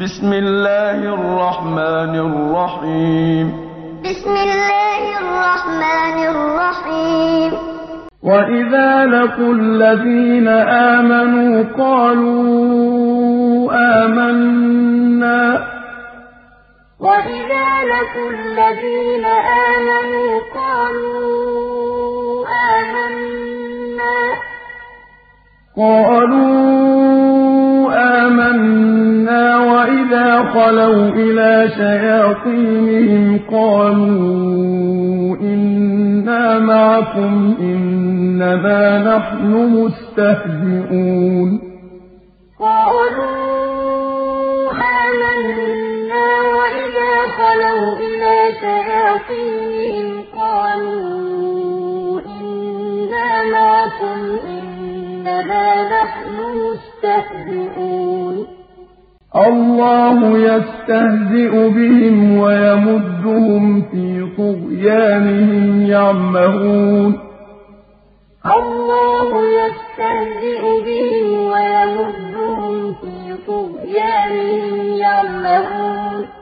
بسم الله الرحمن الرحيم بسم الله الرحمن الرحيم وإذا لقوا الذين آمنوا قالوا آمنا وإذا لقوا الذين آمنوا قالوا آمنا قالوا آمنا وإذا خلوا إلى شياطينهم قالوا إنا معكم إنما نحن مستهزئون قالوا آمنا وإذا خلوا إلى شياطينهم قالوا إنا معكم إنما نحن مستهزئون الله يستهزئ بهم ويمدهم في طغيانهم يعمهون. الله يستهزئ بهم ويمدهم في طغيانهم يعمهون.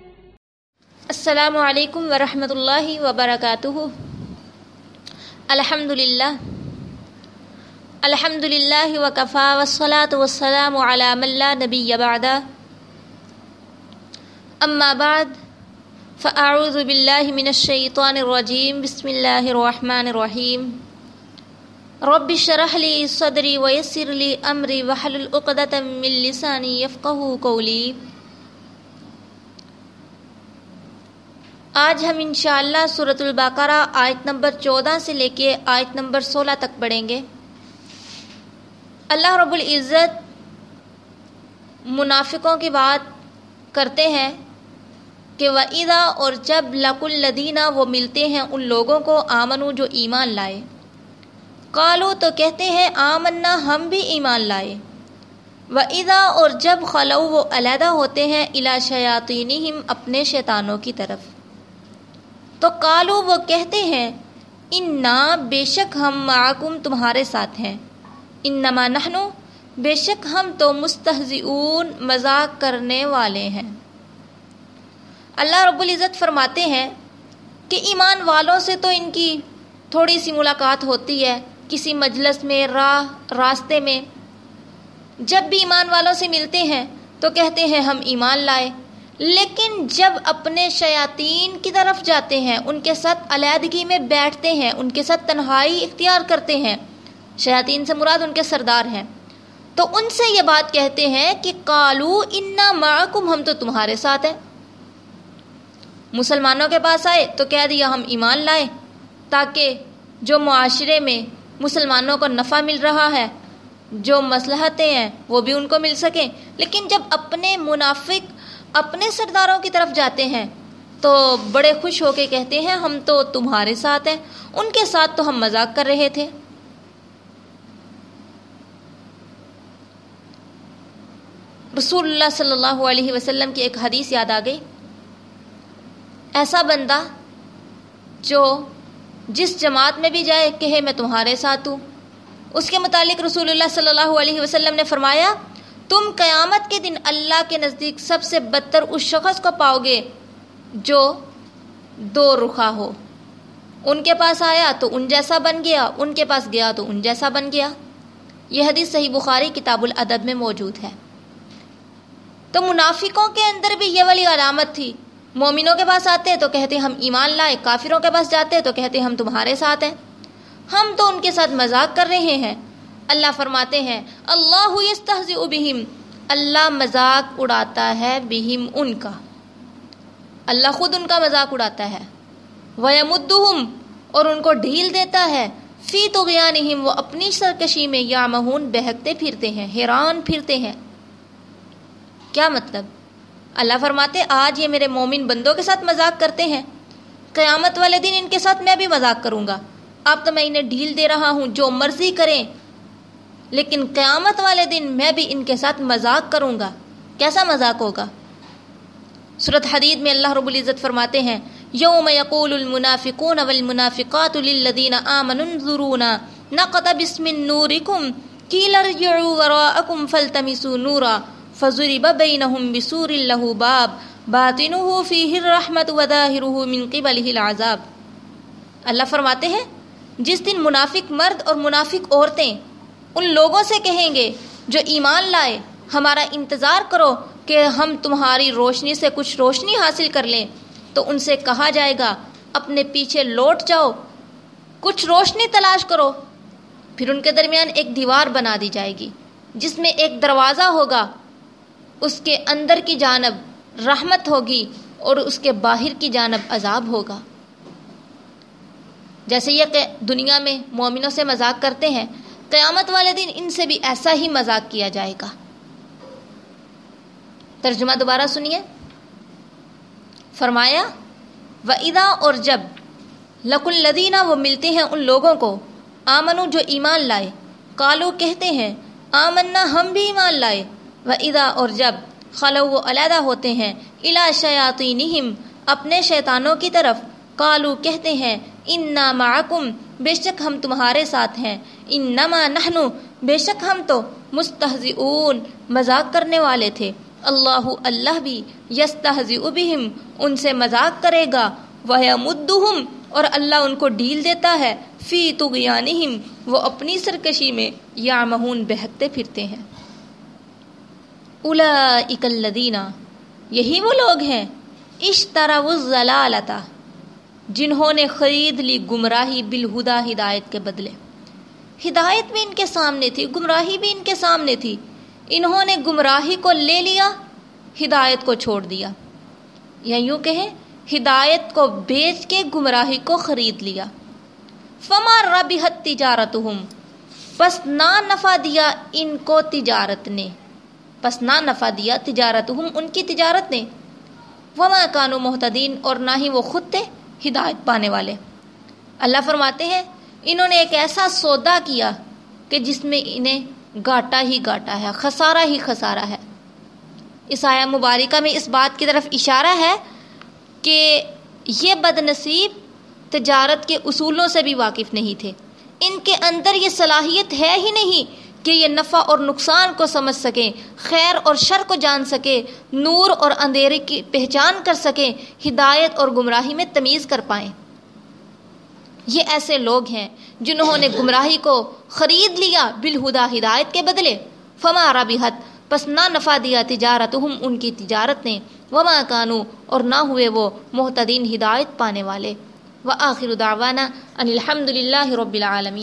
السلام علیکم ورحمۃ اللہ وبرکاتہ۔ الحمد للہ الحمد للہ وکفا وسلاۃ وسلام علام اللہ نبی بعد۔ اما بعد، فاعوذ باللہ من الشیطان الرجیم، بسم اللہ الرحمن الرحیم۔ رب شرح لی صدری ویسر لی امری وحلل عقدۃ من لسانی یفقہوا قولی۔ آج ہم انشاءاللہ صورت البقرہ آیت نمبر چودہ سے لے کے آیت نمبر سولہ تک پڑھیں گے۔ اللہ رب العزت منافقوں کی بات کرتے ہیں کہ وعیدہ اور جب لق الدینہ وہ ملتے ہیں ان لوگوں کو آمنو جو ایمان لائے۔ کالو تو کہتے ہیں، آمنا، ہم بھی ایمان لائے۔ وعیدہ اور جب خلو وہ علیحدہ ہوتے ہیں الا شیاطینہم اپنے شیطانوں کی طرف۔ تو کالو وہ کہتے ہیں، انا بے شک ہم معکم تمہارے ساتھ ہیں۔ انما نحنو بے شک ہم تو مستحزئون مذاق کرنے والے ہیں۔ اللہ رب العزت فرماتے ہیں کہ ایمان والوں سے تو ان کی تھوڑی سی ملاقات ہوتی ہے، کسی مجلس میں، راہ، راستے میں۔ جب بھی ایمان والوں سے ملتے ہیں تو کہتے ہیں، ہم ایمان لائے۔ لیکن جب اپنے شیاطین کی طرف جاتے ہیں، ان کے ساتھ علیحدگی میں بیٹھتے ہیں، ان کے ساتھ تنہائی اختیار کرتے ہیں، شیاطین سے مراد ان کے سردار ہیں۔ تو ان سے یہ بات کہتے ہیں کہ کالو انا معکم، ہم تو تمہارے ساتھ ہیں۔ مسلمانوں کے پاس آئے تو کہہ دیا، ہم ایمان لائے تاکہ جو معاشرے میں مسلمانوں کو نفع مل رہا ہے، جو مصلحتیں ہیں، وہ بھی ان کو مل سکیں۔ لیکن جب اپنے منافق اپنے سرداروں کی طرف جاتے ہیں تو بڑے خوش ہو کے کہتے ہیں، ہم تو تمہارے ساتھ ہیں، ان کے ساتھ تو ہم مذاق کر رہے تھے۔ رسول اللہ صلی اللہ علیہ وسلم کی ایک حدیث یاد آ گئی۔ ایسا بندہ جو جس جماعت میں بھی جائے، کہے، میں تمہارے ساتھ ہوں۔ اس کے متعلق رسول اللہ صلی اللہ علیہ وسلم نے فرمایا تم قیامت کے دن اللہ کے نزدیک سب سے بدتر اس شخص کو پاؤ گے جو دو رخا ہو۔ ان کے پاس آیا تو ان جیسا بن گیا، ان کے پاس گیا تو ان جیسا بن گیا۔ یہ حدیث صحیح بخاری کتاب الادب میں موجود ہے۔ تو منافقوں کے اندر بھی یہ والی علامت تھی۔ مومنوں کے پاس آتے تو کہتے، ہم ایمان لائے۔ کافروں کے پاس جاتے تو کہتے، ہم تمہارے ساتھ ہیں۔ ہم تو ان کے ساتھ مذاق کر رہے ہیں۔ اللہ فرماتے ہیں، اللہ یستہزئ بہم، اللہ مذاق اڑاتا ہے بہم ان کا۔ اللہ خود ان کا مذاق اڑاتا ہے۔ وَيَمُدُّهُمْ اور ان کو ڈھیل دیتا ہے۔ فی طغیانہم، وہ اپنی سرکشی میں یا مہون بہکتے پھرتے ہیں، حیران پھرتے ہیں۔ کیا مطلب؟ اللہ فرماتے، آج یہ میرے مومن بندوں کے ساتھ مذاق کرتے ہیں۔ قیامت والے دن ان کے ساتھ میں بھی مذاق کروں گا۔ اب تو میں انہیں ڈھیل دے رہا ہوں، جو مرضی کریں۔ لیکن قیامت والے دن میں بھی ان کے ساتھ مذاق کروں گا۔ کیسا مذاق ہوگا؟ صورت حدید میں اللہ رب العزت فرماتے ہیں، یوم یقول المنافقون والمنافقات للذین آمنوا انظرونا نقتبس من نورکم قیل ارجعوا وراءکم فالتمسوا نورا فضرب بینہم بسور له باب باطنه فیہ الرحمت وظاہرہ من قبلہ العذاب۔ اللہ فرماتے ہیں، جس دن منافق مرد اور منافق عورتیں ان لوگوں سے کہیں گے، جو ایمان لائے، ہمارا انتظار کرو کہ ہم تمہاری روشنی سے کچھ روشنی حاصل کر لیں۔ تو ان سے کہا جائے گا، اپنے پیچھے لوٹ جاؤ، کچھ روشنی تلاش کرو۔ پھر ان کے درمیان ایک دیوار بنا دی جائے گی، جس میں ایک دروازہ ہوگا۔ اس کے اندر کی جانب رحمت ہوگی اور اس کے باہر کی جانب عذاب ہوگا۔ جیسے یہ کہ دنیا میں مومنوں سے مذاق کرتے ہیں قیامت والے دن ان سے بھی ایسا ہی مذاق کیا جائے گا۔ ترجمہ دوبارہ سنیے۔ فرمایا و ادا اور جب لک الدینہ وہ ملتے ہیں ان لوگوں کو۔ آمنو جو ایمان لائے۔ کالو کہتے ہیں آمنا ہم بھی ایمان لائے۔ و ادا اور جب خلو و علیحدہ ہوتے ہیں۔ الا شیاتی اپنے شیطانوں کی طرف۔ کالو کہتے ہیں ان معکم بے شک ہم تمہارے ساتھ ہیں۔ ان نما نہنو بے شک ہم تو مستحزئون مذاق کرنے والے تھے۔ اللہ اللہ بھی یستحزئ بہم، ان سے مذاق کرے گا۔ وَيَمُدُّهُمْ اور اللہ ان کو ڈھیل دیتا ہے۔ فی طغیانہم، وہ اپنی سرکشی میں یعمہون، بہکتے پھرتے ہیں۔ اولئک الذین، یہی وہ لوگ ہیں۔ اشتروا الضلالۃ جنہوں نے خرید لی گمراہی بالہدا ہدایت کے بدلے۔ ہدایت بھی ان کے سامنے تھی، گمراہی بھی ان کے سامنے تھی۔ انہوں نے گمراہی کو لے لیا، ہدایت کو چھوڑ دیا۔ یا یوں کہیں، ہدایت کو بیچ کے گمراہی کو خرید لیا۔ فما ربحت تجارت پس نہ نفع دیا ان کو تجارت نے۔ پس نہ نفع دیا تجارت ہم ان کی تجارت نے۔ وما کانو محتدین اور نہ ہی وہ خود تھے ہدایت پانے والے۔ اللہ فرماتے ہیں انہوں نے ایک ایسا سودا کیا کہ جس میں انہیں گاٹا ہی گاٹا ہے، خسارہ ہی خسارہ ہے۔ اس آیا مبارکہ میں اس بات کی طرف اشارہ ہے کہ یہ بد نصیب تجارت کے اصولوں سے بھی واقف نہیں تھے۔ ان کے اندر یہ صلاحیت ہے ہی نہیں کہ یہ نفع اور نقصان کو سمجھ سکیں، خیر اور شر کو جان سکے نور اور اندھیرے کی پہچان کر سکیں، ہدایت اور گمراہی میں تمیز کر پائیں۔ یہ ایسے لوگ ہیں جنہوں نے گمراہی کو خرید لیا بالہدا ہدایت کے بدلے۔ فما ربحت، پس نہ نفع دیا تجارت ہم ان کی تجارت نے۔ وما کانو، اور نہ ہوئے وہ محتدین ہدایت پانے والے۔ وآخر دعوانا، ان الحمد للہ رب العالمین